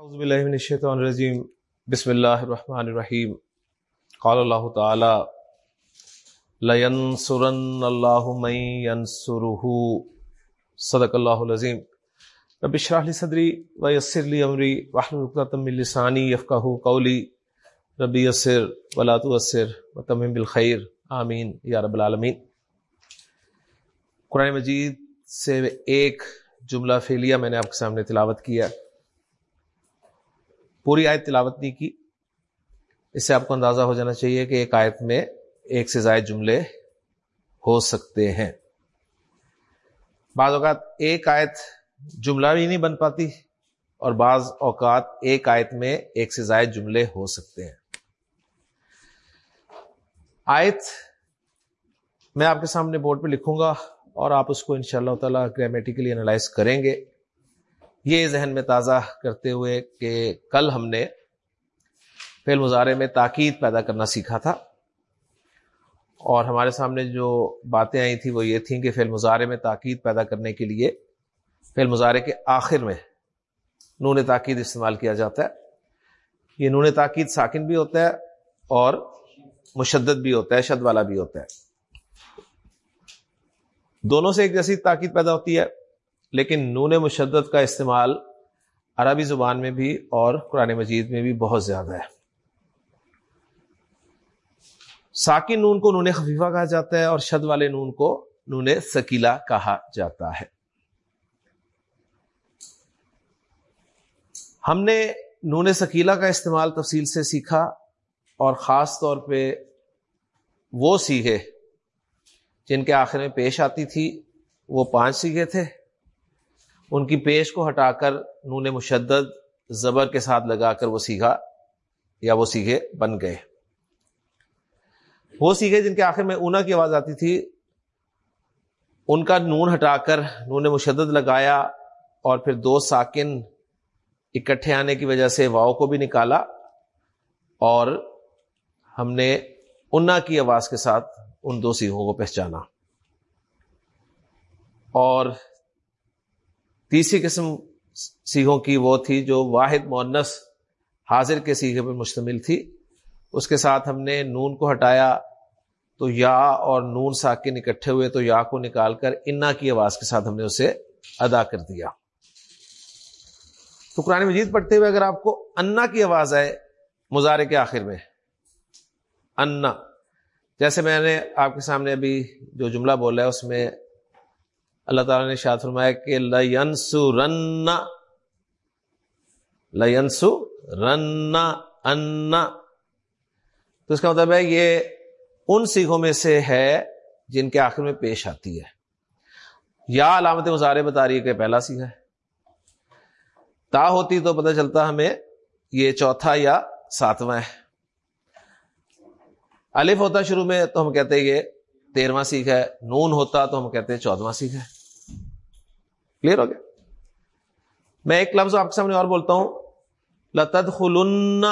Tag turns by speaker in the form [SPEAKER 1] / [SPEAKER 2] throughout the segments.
[SPEAKER 1] اعوذ باللہ من الشیطان الرجیم۔ بسم اللہ الرحمن الرحیم۔ قال اللہ تعالی، لینصرن اللہ من ینصرہ۔ صدق اللہ العظیم۔ رب اشرح لی صدری ویسر لی امری واحلل عقدۃ من لسانی یفقهوا قولی۔ رب یسر ولا تعسر وتمم بالخیر۔ آمین یا رب العالمین۔ قرآن مجید سے ایک جملہ فعلیہ میں نے آپ کے سامنے تلاوت کیا۔ پوری آیت تلاوت نہیں کی۔ اس سے آپ کو اندازہ ہو جانا چاہیے کہ ایک آیت میں ایک سے زائد جملے ہو سکتے ہیں۔ بعض اوقات ایک آیت جملہ بھی نہیں بن پاتی اور بعض اوقات ایک آیت میں ایک سے زائد جملے ہو سکتے ہیں۔ آیت میں آپ کے سامنے بورڈ پہ لکھوں گا اور آپ اس کو ان شاء اللہ تعالی گرامیٹیکلی انالائز کریں گے۔ یہ ذہن میں تازہ کرتے ہوئے کہ کل ہم نے فیل مظاہرے میں تاکید پیدا کرنا سیکھا تھا۔ اور ہمارے سامنے جو باتیں آئی تھیں وہ یہ تھیں کہ فیل مظاہرے میں تاکید پیدا کرنے کے لیے فیل مظاہرے کے آخر میں نون تاکید استعمال کیا جاتا ہے۔ یہ نون تاکید ساکن بھی ہوتا ہے اور مشدد بھی ہوتا ہے، شد والا بھی ہوتا ہے۔ دونوں سے ایک جیسی تاکید پیدا ہوتی ہے۔ لیکن نون مشدد کا استعمال عربی زبان میں بھی اور قرآن مجید میں بھی بہت زیادہ ہے۔ ساکن نون کو نون خفیفہ کہا جاتا ہے اور شد والے نون کو نون سکیلا کہا جاتا ہے۔ ہم نے نون سکیلا کا استعمال تفصیل سے سیکھا اور خاص طور پہ وہ سیکھے جن کے آخر میں پیش آتی تھی وہ پانچ سیکھے تھے۔ ان کی پیش کو ہٹا کر نون مشدد زبر کے ساتھ لگا کر وہ سیکھا یا وہ سیکھے بن گئے۔ وہ سیکھے جن کے آخر میں اونا کی آواز آتی تھی، ان کا نون ہٹا کر نون مشدد لگایا اور پھر دو ساکن اکٹھے آنے کی وجہ سے واؤ کو بھی نکالا اور ہم نے انا کی آواز کے ساتھ ان دو سیخوں کو پہچانا۔ اور تیسری قسم سیخوں کی وہ تھی جو واحد مونس حاضر کے سیکھے پر مشتمل تھی۔ اس کے ساتھ ہم نے نون کو ہٹایا، تو یا اور نون ساکن اکٹھے ہوئے، تو یا کو نکال کر انا کی آواز کے ساتھ ہم نے اسے ادا کر دیا۔ تو قرآن مجید پڑھتے ہوئے اگر آپ کو انا کی آواز آئے مظاہرے کے آخر میں، انا، جیسے میں نے آپ کے سامنے ابھی جو جملہ بولا ہے، اس میں اللہ تعالیٰ نے شاد فرمایا کہ لنسو رن لنسو رن انا تو اس کا مطلب ہے یہ ان سیکھوں میں سے ہے جن کے آخر میں پیش آتی ہے۔ یا علامت مظاہرے بتا رہی ہے کہ پہلا سیکھا ہے۔ تا ہوتی تو پتہ چلتا ہمیں یہ چوتھا یا ساتواں ہے۔ الف ہوتا شروع میں تو ہم کہتے یہ تیرواں سیکھ ہے، نون ہوتا تو ہم کہتے چودواں سیکھ ہے۔ کلیئر ہو گیا؟ میں ایک لفظ آپ کے سامنے اور بولتا ہوں. لتد خلن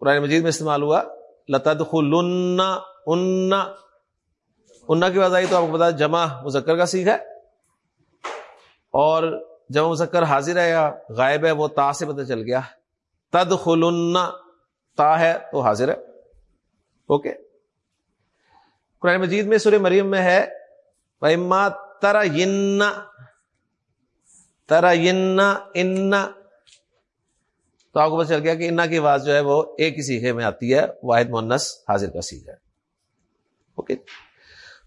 [SPEAKER 1] قرآن مجید میں استعمال ہوا. لتد خلن ان کی بات آئی تو آپ کو بتا جمع مذکر کا سیکھ ہے. اور جمع مذکر حاضر ہے یا غائب ہے وہ تا سے پتہ چل گیا. تد خلن تا ہے تو حاضر ہے. اوکے؟ قرآن مجید میں سورہ مریم میں ہے. ترا ترا ان تو آپ کو پتا چل گیا کہ انا کی آواز جو ہے وہ ایک ہی سیکھے میں آتی ہے، واحد مونس حاضر کا سیکھ ہے۔ اوکے۔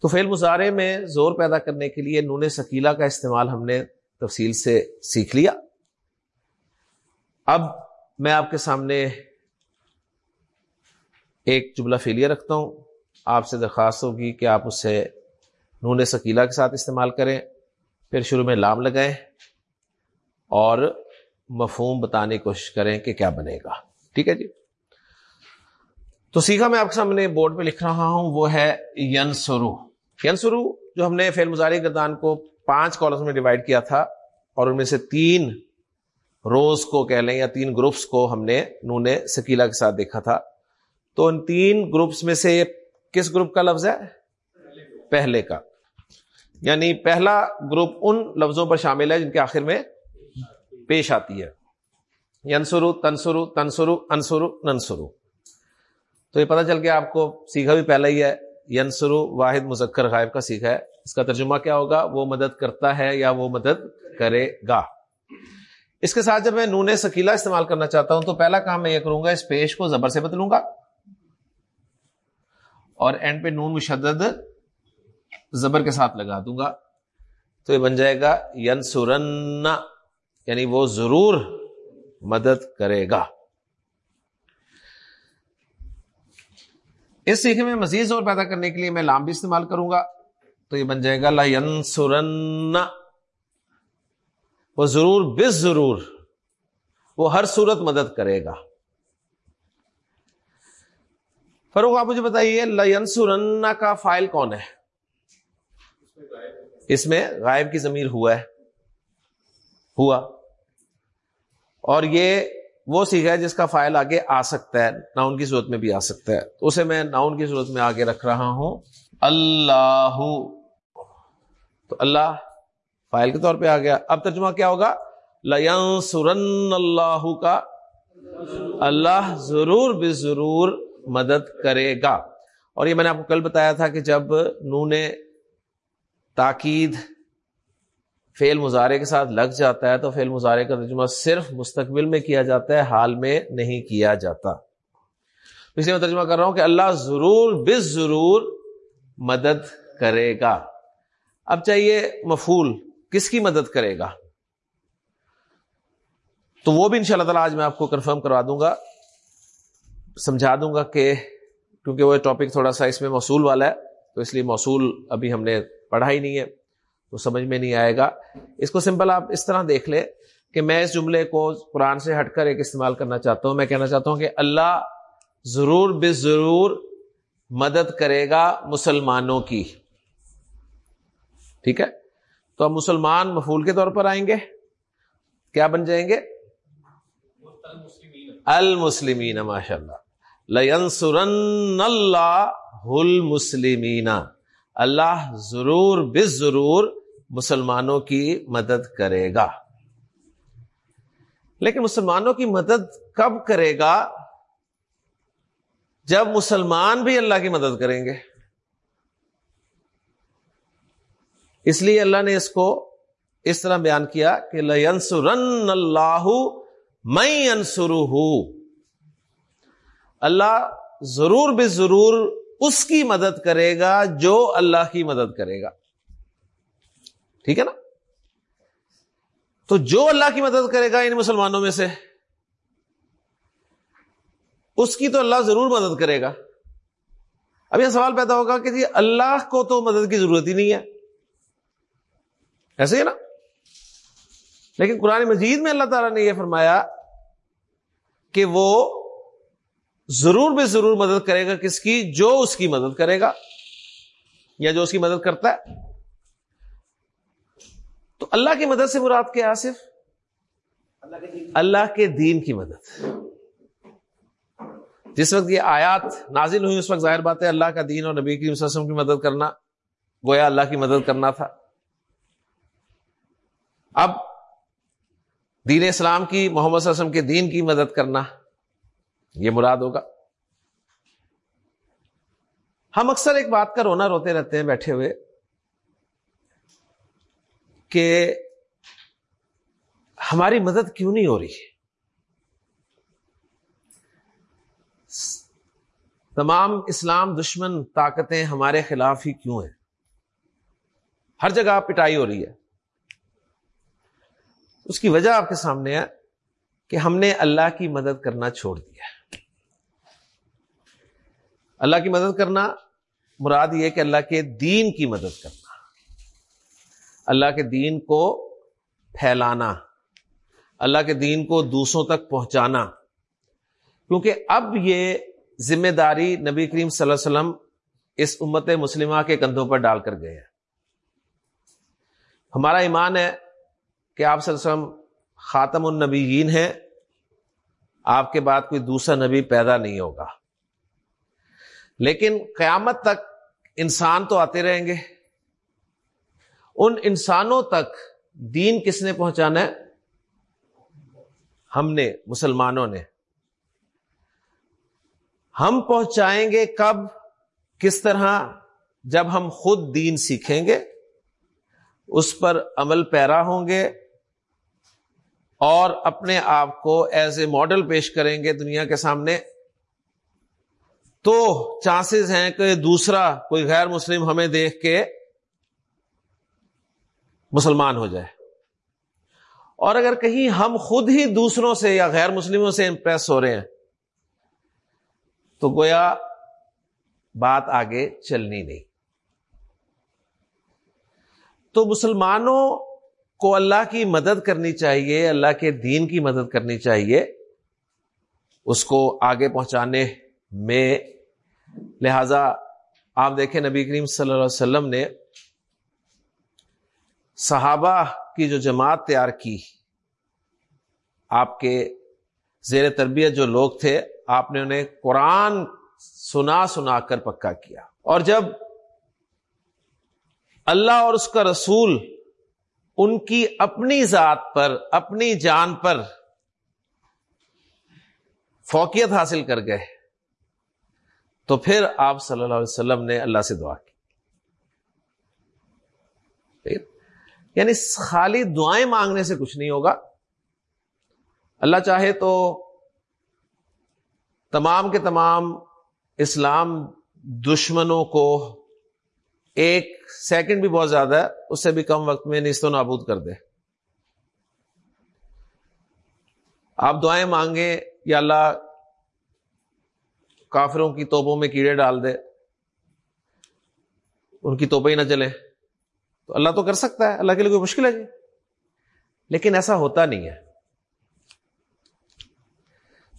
[SPEAKER 1] تو فیل مظاہرے میں زور پیدا کرنے کے لیے نون سکیلا کا استعمال ہم نے تفصیل سے سیکھ لیا۔ اب میں آپ کے سامنے ایک جملہ فیلیا رکھتا ہوں۔ آپ سے درخواست ہوگی کہ آپ اسے نون سکیلا کے ساتھ استعمال کریں۔ پھر شروع میں لام لگائیں۔ اور مفہوم بتانے کی کوشش کریں کہ کیا بنے گا۔ ٹھیک ہے جی؟ تو سیکھا میں آپ کے سامنے بورڈ پہ لکھ رہا ہوں، وہ ہے ین سرو ین سرو جو ہم نے فیل مزاری گردان کو پانچ کالمس میں ڈیوائڈ کیا تھا اور ان میں سے تین روز کو کہہ لیں یا تین گروپس کو ہم نے نون سکیلا کے ساتھ دیکھا تھا۔ تو ان تین گروپس میں سے کس گروپ کا لفظ ہے؟ پہلے کا۔ یعنی پہلا گروپ ان لفظوں پر شامل ہے جن کے آخر میں پیش آتی ہے۔ ینسرو تنسرو تنسرو انسرو ننسرو تو یہ پتہ چل گیا آپ کو سیکھا بھی پہلے ہی ہے۔ ینسرو واحد، مذکر، غائب کا سیکھا ہے۔ اس کا ترجمہ کیا ہوگا؟ وہ مدد کرتا ہے یا وہ مدد کرے گا۔ اس کے ساتھ جب میں نون سکیلا استعمال کرنا چاہتا ہوں تو پہلا کام میں یہ کروں گا، اس پیش کو زبر سے بدلوں گا۔ اور اینڈ پہ نون مشدد زبر کے ساتھ لگا دوں گا۔ تو یہ بن جائے گا ینسرن یعنی وہ ضرور مدد کرے گا۔ اس سیکھے میں مزید زور پیدا کرنے کے لیے میں لام بھی استعمال کروں گا۔ تو یہ بن جائے گا، لا وہ ضرور بس ضرور وہ ہر صورت مدد کرے گا۔ فروغ آپ مجھے بتائیے لنسورن کا فائل کون ہے؟ اس میں غائب کی ضمیر ہوا ہے۔ ہوا۔ اور یہ وہ سیکھا ہے جس کا فائل آگے آ سکتا ہے، ناؤن کی صورت میں بھی آ سکتا ہے۔ تو اسے میں ناؤن کی صورت میں آگے رکھ رہا ہوں۔ اللہ، تو اللہ فائل کے طور پہ آ گیا۔ اب ترجمہ کیا ہوگا؟ لین اللہ کا اللہ ضرور بے ضرور مدد کرے گا۔ اور یہ میں نے آپ کو کل بتایا تھا کہ جب نو نے تاکید فیل مظاہرے کے ساتھ لگ جاتا ہے تو فیل مظاہرے کا ترجمہ صرف مستقبل میں کیا جاتا ہے، حال میں نہیں کیا جاتا۔ اس لیے میں ترجمہ کر رہا ہوں کہ اللہ ضرور بس ضرور مدد کرے گا۔ اب چاہیے مفول کس کی مدد کرے گا؟ تو وہ بھی ان شاء اللہ تعالیٰ آج میں آپ کو کنفرم کروا دوں گا۔ سمجھا دوں گا کہ کیونکہ وہ ٹاپک تھوڑا سا اس میں موصول والا ہے، تو اس لیے موصول ابھی ہم نے پڑھا ہی نہیں ہے۔ تو سمجھ میں نہیں آئے گا۔ اس کو سمپل آپ اس طرح دیکھ لیں کہ میں اس جملے کو قرآن سے ہٹ کر ایک استعمال کرنا چاہتا ہوں۔ میں کہنا چاہتا ہوں کہ اللہ ضرور بے ضرور مدد کرے گا مسلمانوں کی۔ ٹھیک ہے؟ تو اب مسلمان مفول کے طور پر آئیں گے۔ کیا بن جائیں گے؟ المسلمین ماشاء اللہ لنسرن اللہ المسلمین۔ اللہ ضرور بس ضرور مسلمانوں کی مدد کرے گا۔ لیکن مسلمانوں کی مدد کب کرے گا؟ جب مسلمان بھی اللہ کی مدد کریں گے۔ اس لیے اللہ نے اس کو اس طرح بیان کیا کہ لنسرن اللہ میں انسر اللہ ضرور بے ضرور اس کی مدد کرے گا جو اللہ کی مدد کرے گا۔ ٹھیک ہے نا؟ تو جو اللہ کی مدد کرے گا ان مسلمانوں میں سے، اس کی تو اللہ ضرور مدد کرے گا۔ اب یہ سوال پیدا ہوگا کہ جی اللہ کو تو مدد کی ضرورت ہی نہیں ہے۔ ایسے ہی نا؟ لیکن قرآن مجید میں اللہ تعالیٰ نے یہ فرمایا کہ وہ ضرور بے ضرور مدد کرے گا کس کی؟ جو اس کی مدد کرے گا یا جو اس کی مدد کرتا ہے۔ تو اللہ کی مدد سے مراد کیا صرف اللہ کے دین کی مدد۔ جس وقت یہ آیات نازل ہوئی، اس وقت ظاہر بات ہے اللہ کا دین اور نبی کی وسلم کی مدد کرنا، گویا اللہ کی مدد کرنا تھا۔ اب دین اسلام کی، محمد صلی اللہ علیہ وسلم کے دین کی مدد کرنا۔ یہ مراد ہوگا۔ ہم اکثر ایک بات کا رونا روتے رہتے ہیں بیٹھے ہوئے کہ ہماری مدد کیوں نہیں ہو رہی؟ تمام اسلام دشمن طاقتیں ہمارے خلاف ہی کیوں ہیں؟ ہر جگہ پٹائی ہو رہی ہے۔ اس کی وجہ آپ کے سامنے ہے کہ ہم نے اللہ کی مدد کرنا چھوڑ دیا۔ اللہ کی مدد کرنا، مراد یہ کہ اللہ کے دین کی مدد کرنا۔ اللہ کے دین کو پھیلانا، اللہ کے دین کو دوسروں تک پہنچانا۔ کیونکہ اب یہ ذمہ داری نبی کریم صلی اللہ علیہ وسلم اس امت مسلمہ کے کندھوں پر ڈال کر گئے ہیں۔ ہمارا ایمان ہے کہ آپ صلی اللہ علیہ وسلم خاتم النبیین ہیں، آپ کے بعد کوئی دوسرا نبی پیدا نہیں ہوگا۔ لیکن قیامت تک انسان تو آتے رہیں گے۔ ان انسانوں تک دین کس نے پہنچانا ہے؟ ہم نے، مسلمانوں نے۔ ہم پہنچائیں گے کب؟ کس طرح؟ جب ہم خود دین سیکھیں گے، اس پر عمل پیرا ہوں گے اور اپنے آپ کو ایز اے ماڈل پیش کریں گے دنیا کے سامنے۔ تو چانسز ہیں کہ دوسرا کوئی غیر مسلم ہمیں دیکھ کے مسلمان ہو جائے۔ اور اگر کہیں ہم خود ہی دوسروں سے یا غیر مسلموں سے امپریس ہو رہے ہیں، تو گویا بات آگے چلنی نہیں۔ تو مسلمانوں کو اللہ کی مدد کرنی چاہیے، اللہ کے دین کی مدد کرنی چاہیے، اس کو آگے پہنچانے میں لہذا آپ دیکھیں نبی کریم صلی اللہ علیہ وسلم نے صحابہ کی جو جماعت تیار کی، آپ کے زیر تربیت جو لوگ تھے، آپ نے انہیں قرآن سنا سنا کر پکا کیا۔ اور جب اللہ اور اس کا رسول ان کی اپنی ذات پر، اپنی جان پر فوقیت حاصل کر گئے تو پھر آپ صلی اللہ علیہ وسلم نے اللہ سے دعا کی۔ یعنی خالی دعائیں مانگنے سے کچھ نہیں ہوگا۔ اللہ چاہے تو تمام کے تمام اسلام دشمنوں کو ایک سیکنڈ بھی بہت زیادہ ہے، اس سے بھی کم وقت میں نیست و نابود کر دے۔ آپ دعائیں مانگیں یا اللہ کافروں کی توپوں میں کیڑے ڈال دے۔ ان کی توپیں ہی نہ چلے۔ تو اللہ تو کر سکتا ہے، اللہ کے لیے کوئی مشکل ہے جی۔ لیکن ایسا ہوتا نہیں ہے۔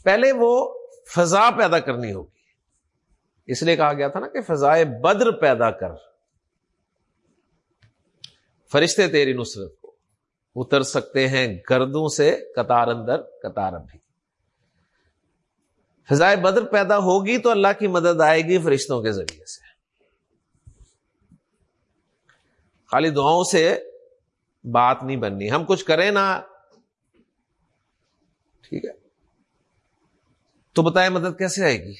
[SPEAKER 1] پہلے وہ فضا پیدا کرنی ہوگی۔ اس لیے کہا گیا تھا نا کہ فضائے بدر پیدا کر۔ فرشتے تیری نصرت کو۔ اتر سکتے ہیں گردوں سے، قطار اندر، قطار ابھی۔ فضائے بدر پیدا ہوگی تو اللہ کی مدد آئے گی فرشتوں کے ذریعے سے۔ خالی دعاؤں سے بات نہیں بننی۔ ہم کچھ کریں نا۔ ٹھیک ہے۔ تو بتائیں مدد کیسے آئے گی؟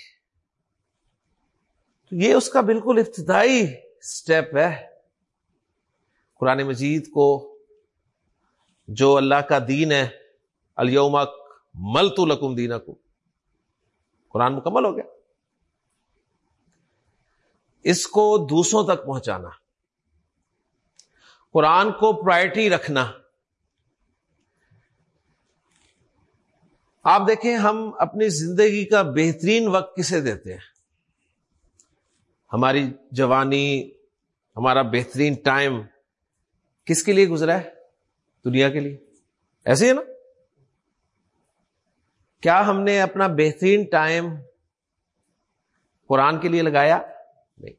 [SPEAKER 1] تو یہ اس کا بالکل ابتدائی اسٹیپ ہے۔ قرآن مجید کو جو اللہ کا دین ہے الومک مل تو لکم دینا کو قرآن مکمل ہو گیا۔ اس کو دوسروں تک پہنچانا۔ قرآن کو پرائرٹی رکھنا۔ آپ دیکھیں، ہم اپنی زندگی کا بہترین وقت کسے دیتے ہیں؟ ہماری جوانی، ہمارا بہترین ٹائم کس کے لیے گزرا ہے؟ دنیا کے لیے۔ ایسے ہی نا؟ کیا ہم نے اپنا بہترین ٹائم قرآن کے لیے لگایا؟ نہیں.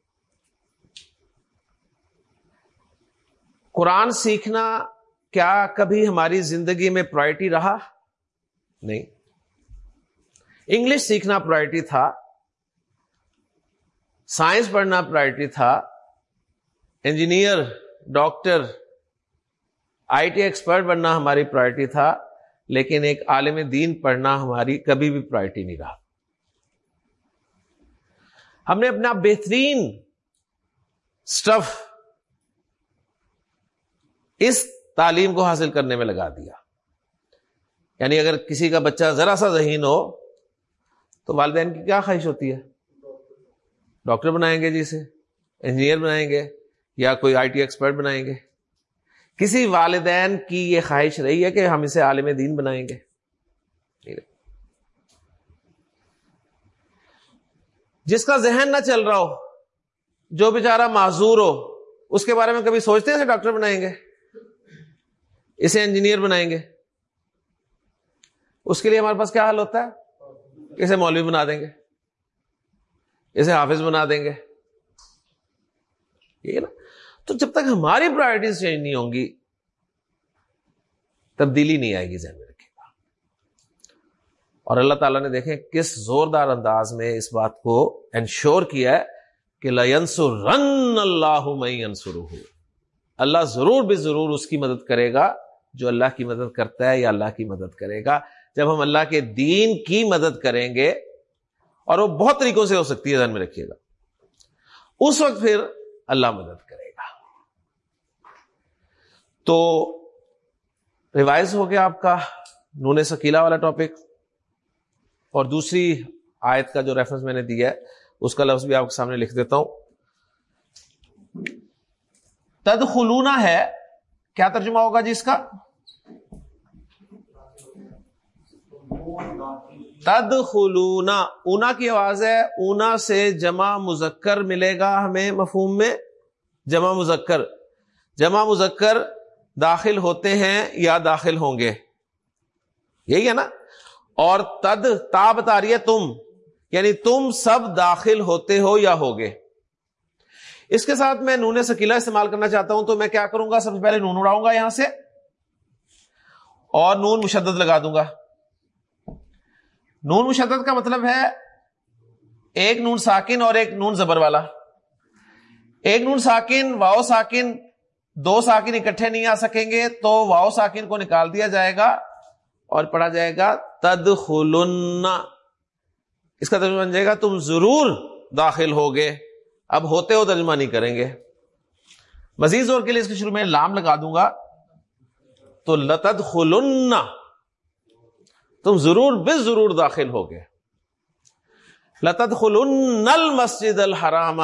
[SPEAKER 1] قرآن سیکھنا کیا کبھی ہماری زندگی میں پرائرٹی رہا؟ نہیں. انگلش سیکھنا پرائرٹی تھا. سائنس پڑھنا پرائرٹی تھا. Engineer doctor I T expert بننا ہماری پرائرٹی تھا. لیکن ایک عالم دین پڑھنا ہماری کبھی بھی پرائرٹی نہیں رہا۔ ہم نے اپنا بہترین سٹف اس تعلیم کو حاصل کرنے میں لگا دیا۔ یعنی اگر کسی کا بچہ ذرا سا ذہین ہو، تو والدین کی کیا خواہش ہوتی ہے؟ ڈاکٹر بنائیں گے جی اسے، انجینئر بنائیں گے یا کوئی آئی ٹی ایکسپرٹ بنائیں گے۔ کسی والدین کی یہ خواہش رہی ہے کہ ہم اسے عالم دین بنائیں گے؟ جس کا ذہن نہ چل رہا ہو، جو بیچارہ معذور ہو، اس کے بارے میں کبھی سوچتے ہیں ڈاکٹر بنائیں گے؟ اسے انجینئر بنائیں گے؟ اس کے لیے ہمارے پاس کیا حل ہوتا ہے؟ اسے مولوی بنا دیں گے، اسے حافظ بنا دیں گے۔ یہ نا؟ تو جب تک ہماری پرائرٹیز چینج نہیں ہوں گی، تبدیلی نہیں آئے گی ذہن میں رکھے گا۔ اور اللہ تعالیٰ نے دیکھیں کس زوردار انداز میں اس بات کو انشور کیا ہے کہ رن اللہ انسر اللہ ضرور بھی ضرور اس کی مدد کرے گا جو اللہ کی مدد کرتا ہے یا اللہ کی مدد کرے گا۔ جب ہم اللہ کے دین کی مدد کریں گے، اور وہ بہت طریقوں سے ہو سکتی ہے، ذہن میں رکھیے گا۔ اس وقت پھر اللہ مدد کرے گا۔ تو ریوائز ہو گیا آپ کا نون سکیلا والا ٹاپک اور دوسری آیت کا جو ریفرنس میں نے دیا ہے، اس کا لفظ بھی آپ کے سامنے لکھ دیتا ہوں۔ تد خلونا ہے، کیا ترجمہ ہوگا جی اس کا؟ تد خلونا اونا کی آواز ہے، اونا سے جمع مذکر ملے گا ہمیں مفہوم میں۔ جمع مذکر جمع مذکر داخل ہوتے ہیں یا داخل ہوں گے؟ یہی ہے نا؟ اور تد تا بتا رہی ہے تم یعنی تم سب داخل ہوتے ہو یا ہوگے۔ اس کے ساتھ میں نون سکیلا استعمال کرنا چاہتا ہوں تو میں کیا کروں گا؟ سب سے پہلے نون اڑاؤں گا یہاں سے اور نون مشدد لگا دوں گا۔ نون مشدد کا مطلب ہے ایک نون ساکن اور ایک نون زبر والا۔ ایک نون ساکن واؤ ساکن دو ساکن اکٹھے نہیں آ سکیں گے تو واؤ ساکن کو نکال دیا جائے گا اور پڑھا جائے گا تد اس کا ترجمہ بن جائے گا تم ضرور داخل ہوگے۔ اب ہوتے ہو ترجمہ نہیں کریں گے۔ مزید زور کے لیے اس کے شروع میں لام لگا دوں گا۔ تو لتد خلن تم ضرور بے ضرور داخل ہوگے۔ لتد خلن المسجد الحرام۔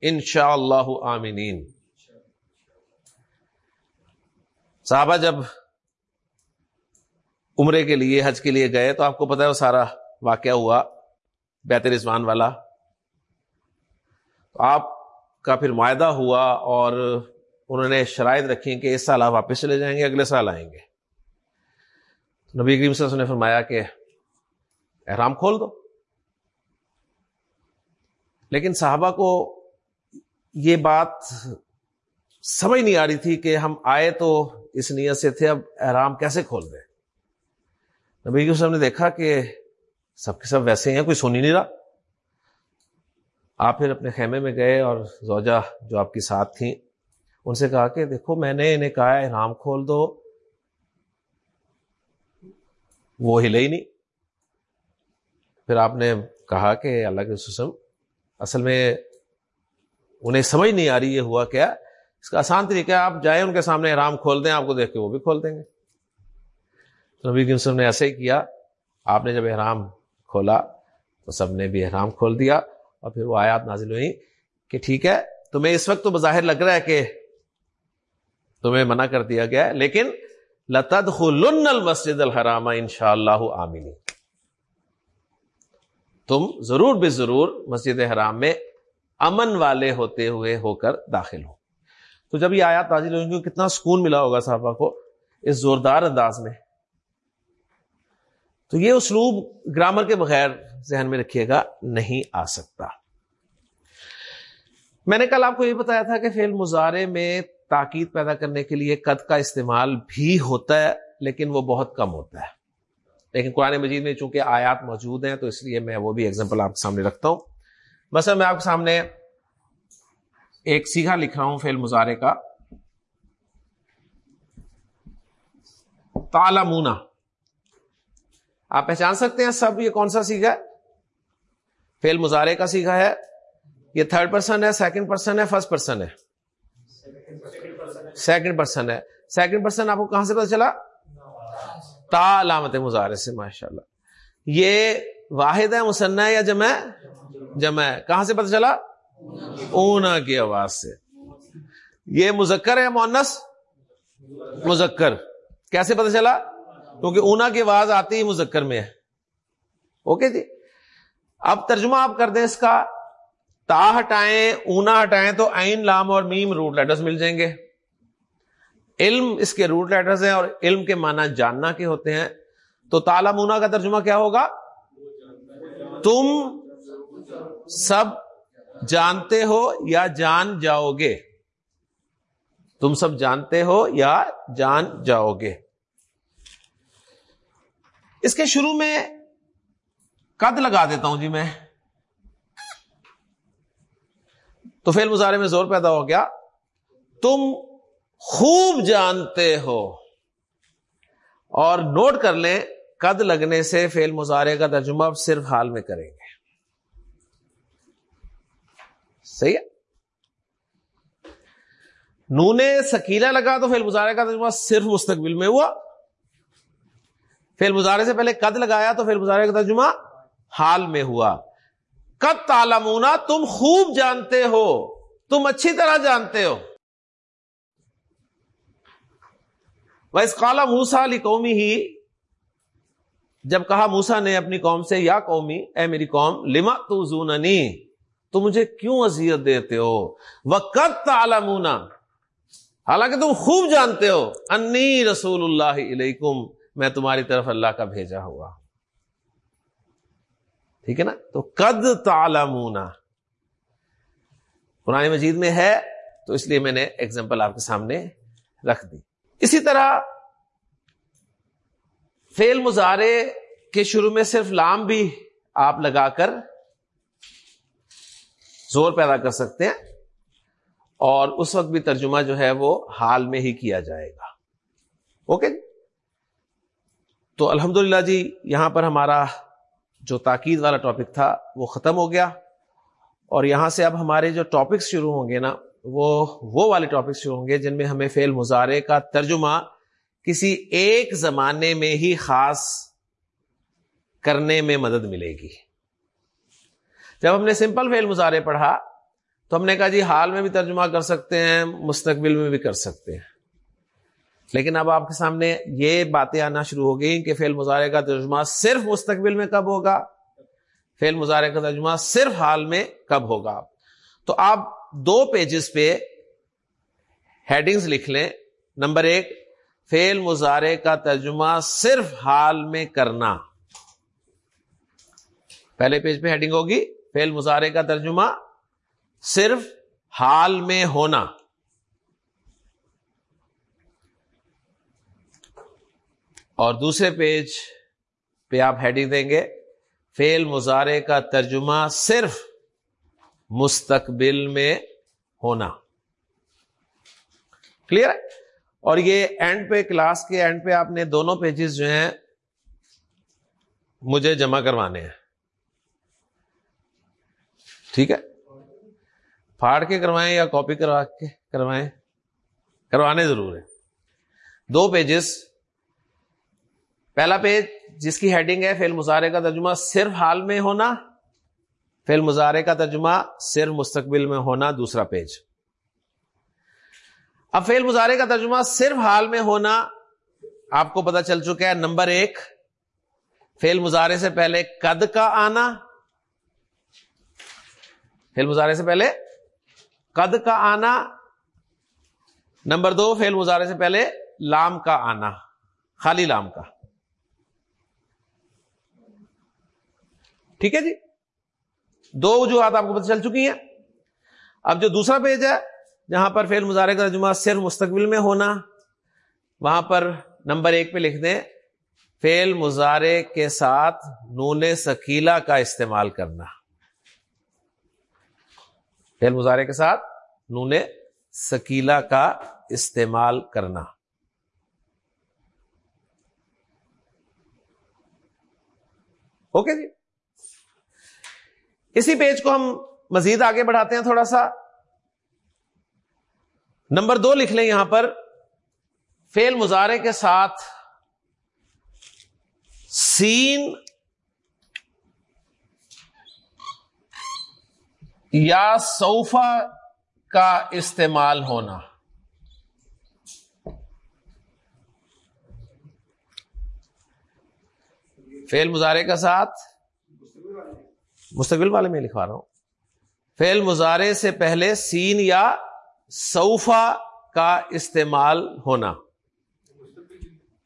[SPEAKER 1] ان شاء اللہ عامنین صحابہ جب عمرے کے لیے، حج کے لیے گئے تو آپ کو پتا ہے وہ سارا واقعہ ہوا، بیت رضوان والا۔ تو آپ کا پھر معاہدہ ہوا اور انہوں نے شرائط رکھی کہ اس سال آپ واپس چلے جائیں گے، اگلے سال آئیں گے۔ نبی کریم صلی اللہ علیہ وسلم نے فرمایا کہ احرام کھول دو۔ لیکن صحابہ کو یہ بات سمجھ نہیں آ رہی تھی کہ ہم آئے تو اس نیت سے تھے، اب احرام کیسے کھول دیں؟ نبی کریم صلی نے دیکھا کہ سب کے سب ویسے ہیں، کوئی سنی نہیں رہا۔ آپ پھر اپنے خیمے میں گئے اور زوجہ جو آپ کی ساتھ تھیں، ان سے کہا کہ دیکھو، میں نے انہیں کہا احرام کھول دو۔ وہ ہلے ہی نہیں۔ پھر آپ نے کہا کہ اللہ کے سسم اصل میں انہیں سمجھ نہیں آ رہی، یہ ہوا کیا؟ اس کا آسان طریقہ ہے، آپ جائیں ان کے سامنے احرام کھول دیں، آپ کو دیکھ کے وہ بھی کھول دیں گے۔ نبی وسلم نے ایسے ہی کیا، آپ نے جب احرام کھولا تو سب نے بھی احرام کھول دیا اور پھر وہ آیات نازل ہوئی کہ ٹھیک ہے، تمہیں اس وقت تو بظاہر لگ رہا ہے کہ تمہیں منع کر دیا گیا ہے، لیکن لتد المسجد الحرام ان شاء اللہ عامنی تم ضرور بے ضرور مسجد حرام میں امن والے ہوتے ہوئے ہو کر داخل ہو۔ تو جب یہ آیات نازل ہوئیں گی، کتنا سکون ملا ہوگا صحابہ کو اس زوردار انداز میں۔ تو یہ اسلوب گرامر کے بغیر ذہن میں رکھیے گا، نہیں آ سکتا۔ میں نے کل آپ کو یہ بتایا تھا کہ فیل مظاہرے میں تاکید پیدا کرنے کے لیے قد کا استعمال بھی ہوتا ہے، لیکن وہ بہت کم ہوتا ہے۔ لیکن قرآن مجید میں چونکہ آیات موجود ہیں، تو اس لیے میں وہ بھی ایگزامپل آپ کے سامنے رکھتا ہوں۔ بس میں آپ کے سامنے ایک سیکھا لکھ رہا ہوں فیل مظاہرے کا۔ تالمونا آپ پہچان سکتے ہیں سب یہ کون سا سیکھا ہے؟ فیل مظاہرے کا سیکھا ہے۔ یہ تھرڈ پرسن ہے سیکنڈ پرسن ہے فرسٹ پرسن ہے۔ سیکنڈ پرسن ہے۔ سیکنڈ پرسن آپ کو کہاں سے پتا چلا؟ تا علامت مظاہرے سے ماشاء اللہ یہ واحد ہے مسنہ یا جمع جمع کہاں سے پتا چلا؟ اونا کی آواز سے۔ یہ مذکر ہے مونس مذکر۔ کیسے پتا چلا؟ کیونکہ اونا کی آواز آتی ہی مذکر میں ہے۔ اوکے جی؟ اب ترجمہ آپ کر دیں اس کا۔ تا ہٹائیں، اونا ہٹائیں تو عین، لام اور میم روٹ لیٹرز مل جائیں گے۔ علم اس کے روٹ لیٹرز ہیں اور علم کے معنی جاننا کے ہوتے ہیں۔ تو تالا مونا کا ترجمہ کیا ہوگا؟ تم سب جانتے ہو یا جان جاؤ گے؟ تم سب جانتے ہو یا جان جاؤ گے؟ اس کے شروع میں قد لگا دیتا ہوں جی میں۔ تو فیل مظاہرے میں زور پیدا ہو گیا۔ تم خوب جانتے ہو۔ اور نوٹ کر لیں، قد لگنے سے فیل مظاہرے کا ترجمہ اب صرف حال میں کریں گے۔ صحیح ہے؟ نون سکیلا لگا تو فیل مظاہرے کا ترجمہ صرف مستقبل میں ہوا۔ فیل مظاہرے سے پہلے قد لگایا تو فیل مظاہرے کا ترجمہ حال میں ہوا۔ قد تالمونا تم خوب جانتے ہو۔ تم اچھی طرح جانتے ہو۔ ویس کالا موسا علی قومی ہی جب کہا موسا نے اپنی قوم سے، یا قومی، اے میری قوم لما تو زوننی تو مجھے کیوں اذیت دیتے ہو؟ وہ کد تالمونا حالانکہ تم خوب جانتے ہو۔ انی رسول اللہ علیکم، میں تمہاری طرف اللہ کا بھیجا ہوا۔ ٹھیک ہے نا؟ تو قد تالمونا قرآن مجید میں ہے، تو اس لیے میں نے ایگزامپل آپ کے سامنے رکھ دی۔ اسی طرح فیل مظاہرے کے شروع میں صرف لام بھی آپ لگا کر زور پیدا کر سکتے ہیں اور اس وقت بھی ترجمہ جو ہے وہ حال میں ہی کیا جائے گا۔ اوکے تو الحمد جی یہاں پر ہمارا جو تاکید والا ٹاپک تھا وہ ختم ہو گیا اور یہاں سے اب ہمارے جو ٹاپکس شروع ہوں گے نا، وہ وہ والے ٹاپکس شروع ہوں گے جن میں ہمیں فیل مظاہرے کا ترجمہ کسی ایک زمانے میں ہی خاص کرنے میں مدد ملے گی۔ جب ہم نے سمپل فیل مظاہرے پڑھا تو ہم نے کہا جی حال میں بھی ترجمہ کر سکتے ہیں، مستقبل میں بھی کر سکتے ہیں۔ لیکن اب آپ کے سامنے یہ باتیں آنا شروع ہو گئی کہ فیل مظاہرے کا ترجمہ صرف مستقبل میں کب ہوگا؟ فیل مظاہرے کا ترجمہ صرف حال میں کب ہوگا؟ تو آپ دو پیجز پہ ہیڈنگز لکھ لیں۔ نمبر ایک فیل مظاہرے کا ترجمہ صرف حال میں کرنا۔ پہلے پیج پہ ہیڈنگ ہوگی۔ فیل مظاہرے کا ترجمہ صرف حال میں ہونا۔ اور دوسرے پیج پہ آپ ہیڈنگ دیں گے۔ فیل مظاہرے کا ترجمہ صرف مستقبل میں ہونا۔ کلیئر ہے؟ اور یہ اینڈ پہ کلاس کے اینڈ پہ آپ نے دونوں پیجز جو ہیں مجھے جمع کروانے ہیں۔ ٹھیک ہے؟ پھاڑ کے کروائیں یا کاپی کروا کے کروائیں؟ کروانے ضرور ہے دو پیجز پہلا پیج جس کی ہیڈنگ ہے فیل مظاہرے کا ترجمہ صرف حال میں ہونا فیل مظاہرے کا ترجمہ صرف مستقبل میں ہونا، دوسرا پیج اب فیل مظاہرے کا ترجمہ صرف حال میں ہونا، آپ کو پتا چل چکا ہے، نمبر ایک۔ فیل مظاہرے سے پہلے قد کا آنا فیل مظاہرے سے پہلے۔ قد کا آنا۔ نمبر دو فیل مظاہرے سے پہلے لام کا آنا، خالی لام کا۔ ٹھیک ہے جی؟ دو وجوہات آپ کو پتہ چل چکی ہیں۔ اب جو دوسرا پیج ہے، جہاں پر فیل مظاہرے کا ترجمہ صرف مستقبل میں ہونا، وہاں پر نمبر ایک پہ لکھ دیں۔ فیل مظاہرے کے ساتھ نون سکیلا کا استعمال کرنا۔ فیل مظاہرے کے ساتھ نون سکیلا کا استعمال کرنا۔ اوکے جی۔ اسی پیج کو ہم مزید آگے بڑھاتے ہیں تھوڑا سا۔ نمبر دو لکھ لیں یہاں پر۔ فیل مظاہرے کے ساتھ سین یا سوفا کا استعمال ہونا۔ فیل مظاہرے کا ساتھ مستقبل والے میں لکھوا رہا ہوں۔ فیل مظاہرے سے پہلے سین یا سوفا کا استعمال ہونا۔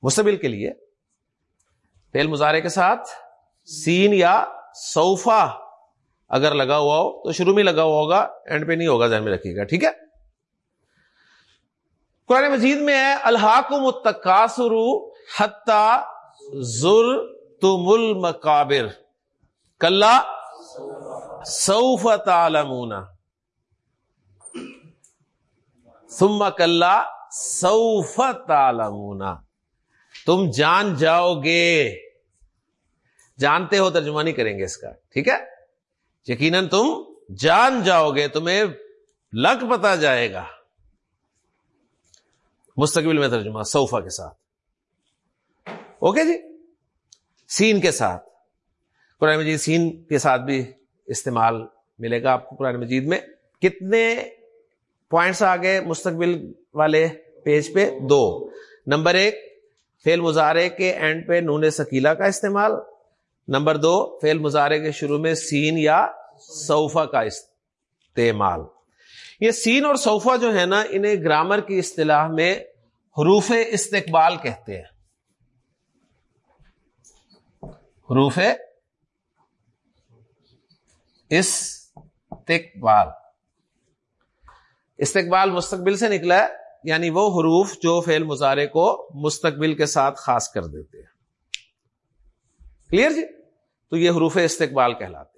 [SPEAKER 1] مستقبل کے لیے۔ فیل مظاہرے کے ساتھ سین یا سوفا اگر لگا ہوا ہو تو شروع میں لگا ہوا ہوگا اینڈ پہ نہیں ہوگا، ذہن میں رکھیے گا، ٹھیک ہے؟ قرآن مجید میں ہے الحاق متقاصر حتہ ضر تمل مقابر کل سوف تعلمون۔ ثم کلا سوف تعلمون۔ تم جان جاؤ گے۔ جانتے ہو ترجمہ نہیں کریں گے اس کا، ٹھیک ہے؟ یقیناً تم جان جاؤ گے، تمہیں لگ پتا جائے گا۔ مستقبل میں ترجمہ، صوفہ کے ساتھ۔ اوکے جی؟ سین کے ساتھ۔ قرآن مجید سین کے ساتھ بھی استعمال ملے گا آپ کو قرآن مجید میں۔ کتنے پوائنٹس آ گئے مستقبل والے پیج پہ؟ دو۔ نمبر ایک فیل مظاہرے کے اینڈ پہ نون سکیلا کا استعمال۔ نمبر دو فیل مظاہرے کے شروع میں سین یا صوفہ کا استعمال۔ یہ سین اور صوفہ جو ہے نا، انہیں گرامر کی اصطلاح میں حروف استقبال کہتے ہیں۔ حروف استقبال۔ استقبال مستقبل سے نکلا ہے یعنی وہ حروف جو فیل مظاہرے کو مستقبل کے ساتھ خاص کر دیتے ہیں۔ کلیئر جی؟ تو یہ حروف استقبال کہلاتے